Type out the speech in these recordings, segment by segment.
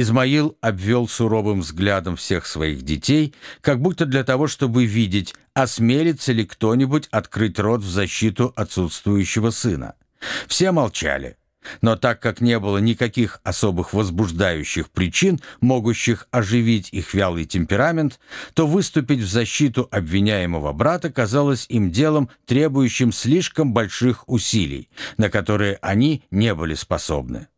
Измаил обвел суровым взглядом всех своих детей, как будто для того, чтобы видеть, осмелится ли кто-нибудь открыть рот в защиту отсутствующего сына. Все молчали. Но так как не было никаких особых возбуждающих причин, могущих оживить их вялый темперамент, то выступить в защиту обвиняемого брата казалось им делом, требующим слишком больших усилий, на которые они не были способны.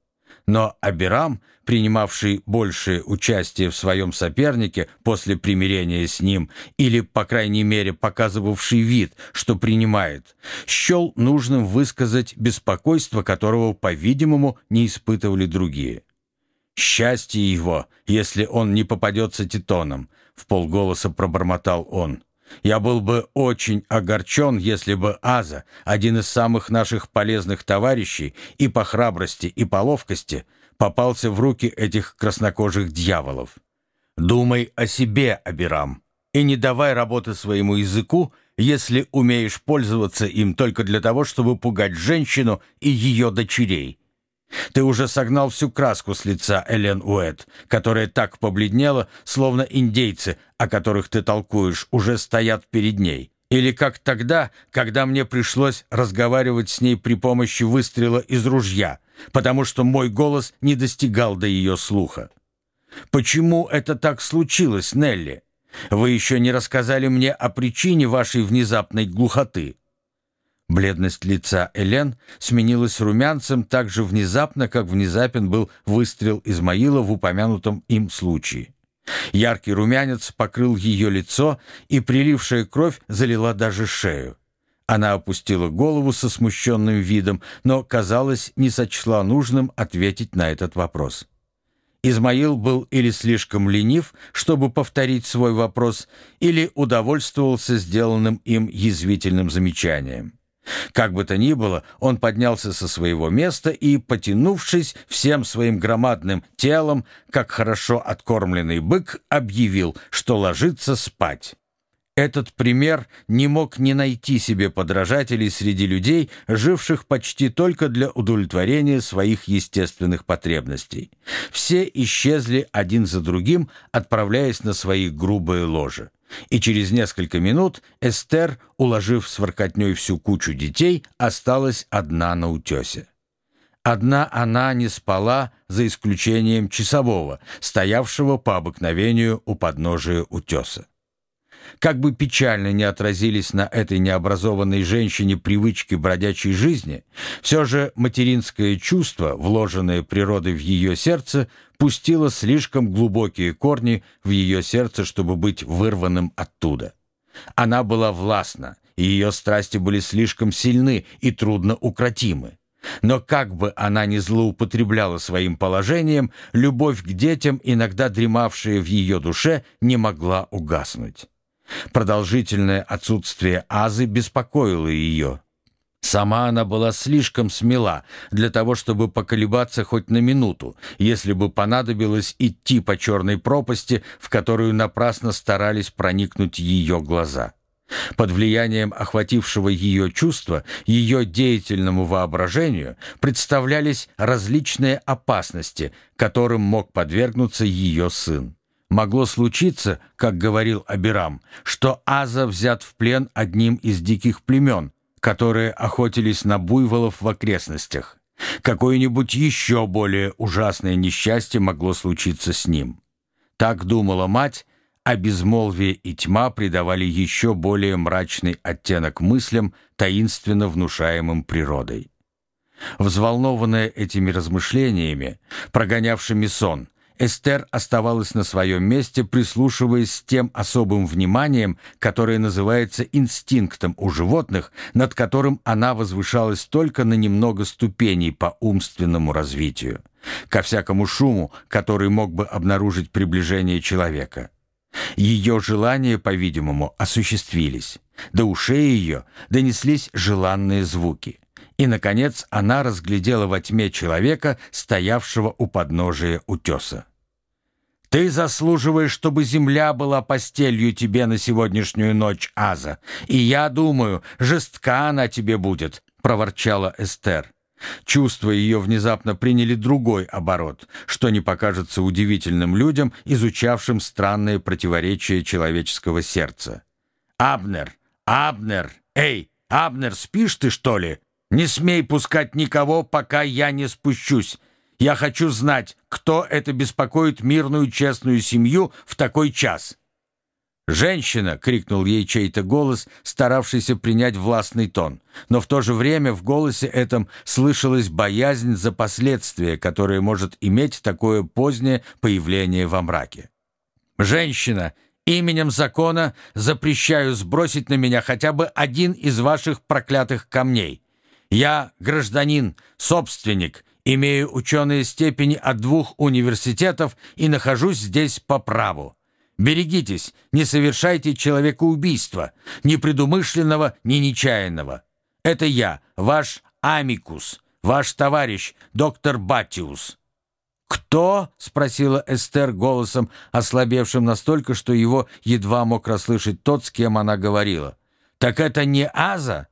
Но Абирам, принимавший большее участие в своем сопернике после примирения с ним, или, по крайней мере, показывавший вид, что принимает, счел нужным высказать беспокойство, которого, по-видимому, не испытывали другие. «Счастье его, если он не попадется титоном», — в полголоса пробормотал он. Я был бы очень огорчен, если бы Аза, один из самых наших полезных товарищей и по храбрости, и по ловкости, попался в руки этих краснокожих дьяволов. Думай о себе, Абирам, и не давай работы своему языку, если умеешь пользоваться им только для того, чтобы пугать женщину и ее дочерей. Ты уже согнал всю краску с лица Элен Уэт, которая так побледнела, словно индейцы, о которых ты толкуешь, уже стоят перед ней. Или как тогда, когда мне пришлось разговаривать с ней при помощи выстрела из ружья, потому что мой голос не достигал до ее слуха. Почему это так случилось, Нелли? Вы еще не рассказали мне о причине вашей внезапной глухоты. Бледность лица Элен сменилась румянцем так же внезапно, как внезапен был выстрел Измаила в упомянутом им случае. Яркий румянец покрыл ее лицо, и прилившая кровь залила даже шею. Она опустила голову со смущенным видом, но, казалось, не сочла нужным ответить на этот вопрос. Измаил был или слишком ленив, чтобы повторить свой вопрос, или удовольствовался сделанным им язвительным замечанием. Как бы то ни было, он поднялся со своего места и, потянувшись всем своим громадным телом, как хорошо откормленный бык, объявил, что ложится спать. Этот пример не мог не найти себе подражателей среди людей, живших почти только для удовлетворения своих естественных потребностей. Все исчезли один за другим, отправляясь на свои грубые ложи. И через несколько минут Эстер, уложив с всю кучу детей, осталась одна на утесе. Одна она не спала, за исключением часового, стоявшего по обыкновению у подножия утеса. Как бы печально не отразились на этой необразованной женщине привычки бродячей жизни, все же материнское чувство, вложенное природой в ее сердце, пустило слишком глубокие корни в ее сердце, чтобы быть вырванным оттуда. Она была властна, и ее страсти были слишком сильны и трудно укротимы. Но как бы она ни злоупотребляла своим положением, любовь к детям, иногда дремавшая в ее душе, не могла угаснуть. Продолжительное отсутствие Азы беспокоило ее. Сама она была слишком смела для того, чтобы поколебаться хоть на минуту, если бы понадобилось идти по черной пропасти, в которую напрасно старались проникнуть ее глаза. Под влиянием охватившего ее чувства, ее деятельному воображению представлялись различные опасности, которым мог подвергнуться ее сын. Могло случиться, как говорил Абирам, что Аза взят в плен одним из диких племен, которые охотились на буйволов в окрестностях. Какое-нибудь еще более ужасное несчастье могло случиться с ним. Так думала мать, а безмолвие и тьма придавали еще более мрачный оттенок мыслям, таинственно внушаемым природой. Взволнованная этими размышлениями, прогонявшими сон, Эстер оставалась на своем месте, прислушиваясь с тем особым вниманием, которое называется инстинктом у животных, над которым она возвышалась только на немного ступеней по умственному развитию, ко всякому шуму, который мог бы обнаружить приближение человека. Ее желания, по-видимому, осуществились. До ушей ее донеслись желанные звуки. И, наконец, она разглядела во тьме человека, стоявшего у подножия утеса. «Ты заслуживаешь, чтобы земля была постелью тебе на сегодняшнюю ночь, Аза, и я думаю, жестка она тебе будет», — проворчала Эстер. Чувства ее внезапно приняли другой оборот, что не покажется удивительным людям, изучавшим странные противоречия человеческого сердца. «Абнер! Абнер! Эй, Абнер, спишь ты, что ли? Не смей пускать никого, пока я не спущусь. Я хочу знать, кто это беспокоит мирную честную семью в такой час». «Женщина!» — крикнул ей чей-то голос, старавшийся принять властный тон. Но в то же время в голосе этом слышалась боязнь за последствия, которые может иметь такое позднее появление во мраке. «Женщина! Именем закона запрещаю сбросить на меня хотя бы один из ваших проклятых камней. Я гражданин, собственник, имею ученые степени от двух университетов и нахожусь здесь по праву». Берегитесь, не совершайте человекоубийства, ни предумышленного, ни нечаянного. Это я, ваш амикус, ваш товарищ, доктор Батиус». «Кто?» — спросила Эстер голосом, ослабевшим настолько, что его едва мог расслышать тот, с кем она говорила. «Так это не Аза?»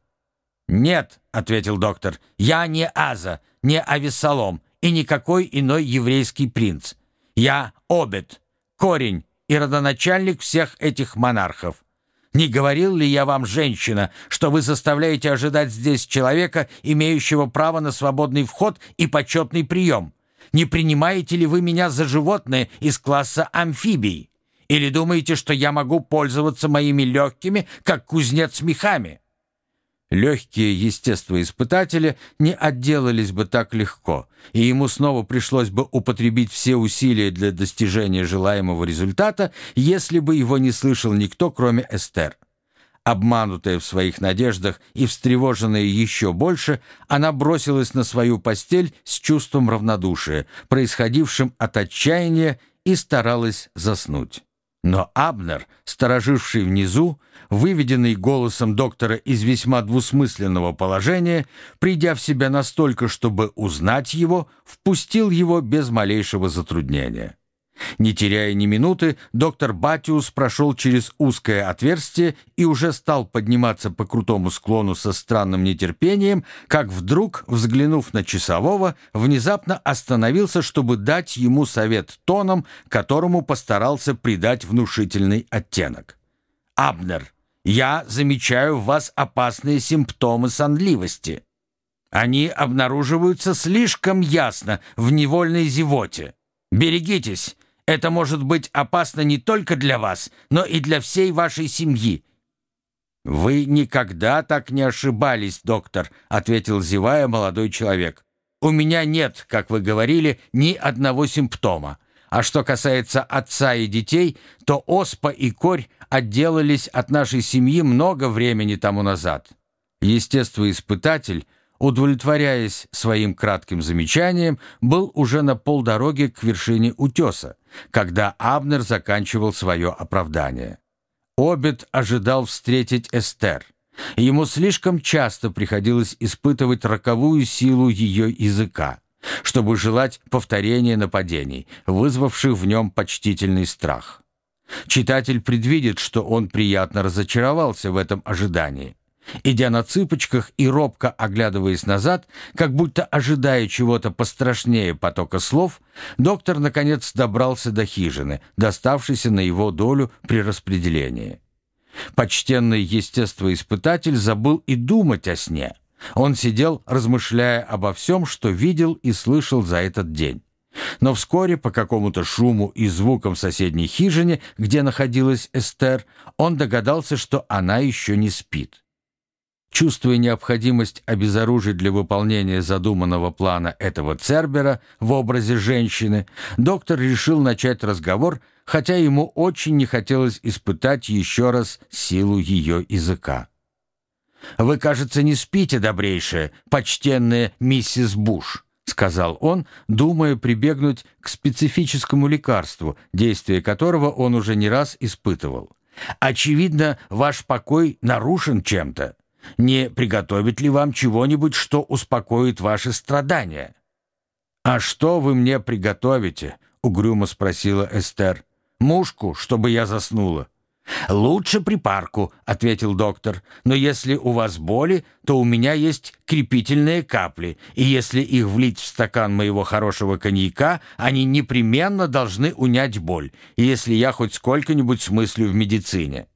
«Нет», — ответил доктор, — «я не Аза, не Авессалом и никакой иной еврейский принц. Я Обет, корень, и родоначальник всех этих монархов. Не говорил ли я вам, женщина, что вы заставляете ожидать здесь человека, имеющего право на свободный вход и почетный прием? Не принимаете ли вы меня за животное из класса амфибий? Или думаете, что я могу пользоваться моими легкими, как кузнец мехами? Легкие естествоиспытатели не отделались бы так легко, и ему снова пришлось бы употребить все усилия для достижения желаемого результата, если бы его не слышал никто, кроме Эстер. Обманутая в своих надеждах и встревоженная еще больше, она бросилась на свою постель с чувством равнодушия, происходившим от отчаяния, и старалась заснуть. Но Абнер, стороживший внизу, выведенный голосом доктора из весьма двусмысленного положения, придя в себя настолько, чтобы узнать его, впустил его без малейшего затруднения. Не теряя ни минуты, доктор Батиус прошел через узкое отверстие и уже стал подниматься по крутому склону со странным нетерпением, как вдруг, взглянув на часового, внезапно остановился, чтобы дать ему совет тоном, которому постарался придать внушительный оттенок. «Абнер, я замечаю в вас опасные симптомы сонливости. Они обнаруживаются слишком ясно в невольной зевоте. Берегитесь, это может быть опасно не только для вас, но и для всей вашей семьи». «Вы никогда так не ошибались, доктор», — ответил зевая молодой человек. «У меня нет, как вы говорили, ни одного симптома. А что касается отца и детей, то оспа и корь отделались от нашей семьи много времени тому назад. Естествоиспытатель — удовлетворяясь своим кратким замечанием, был уже на полдороге к вершине утеса, когда Абнер заканчивал свое оправдание. Обед ожидал встретить Эстер. Ему слишком часто приходилось испытывать роковую силу ее языка, чтобы желать повторения нападений, вызвавших в нем почтительный страх. Читатель предвидит, что он приятно разочаровался в этом ожидании. Идя на цыпочках и робко оглядываясь назад, как будто ожидая чего-то пострашнее потока слов, доктор наконец добрался до хижины, доставшейся на его долю при распределении. Почтенный естествоиспытатель забыл и думать о сне. Он сидел, размышляя обо всем, что видел и слышал за этот день. Но вскоре по какому-то шуму и звукам в соседней хижине, где находилась Эстер, он догадался, что она еще не спит. Чувствуя необходимость обезоружить для выполнения задуманного плана этого Цербера в образе женщины, доктор решил начать разговор, хотя ему очень не хотелось испытать еще раз силу ее языка. «Вы, кажется, не спите, добрейшая, почтенная миссис Буш», — сказал он, думая прибегнуть к специфическому лекарству, действие которого он уже не раз испытывал. «Очевидно, ваш покой нарушен чем-то». Не приготовить ли вам чего-нибудь, что успокоит ваши страдания?» «А что вы мне приготовите?» — угрюмо спросила Эстер. «Мушку, чтобы я заснула. «Лучше припарку», — ответил доктор. «Но если у вас боли, то у меня есть крепительные капли, и если их влить в стакан моего хорошего коньяка, они непременно должны унять боль, если я хоть сколько-нибудь смыслю в медицине».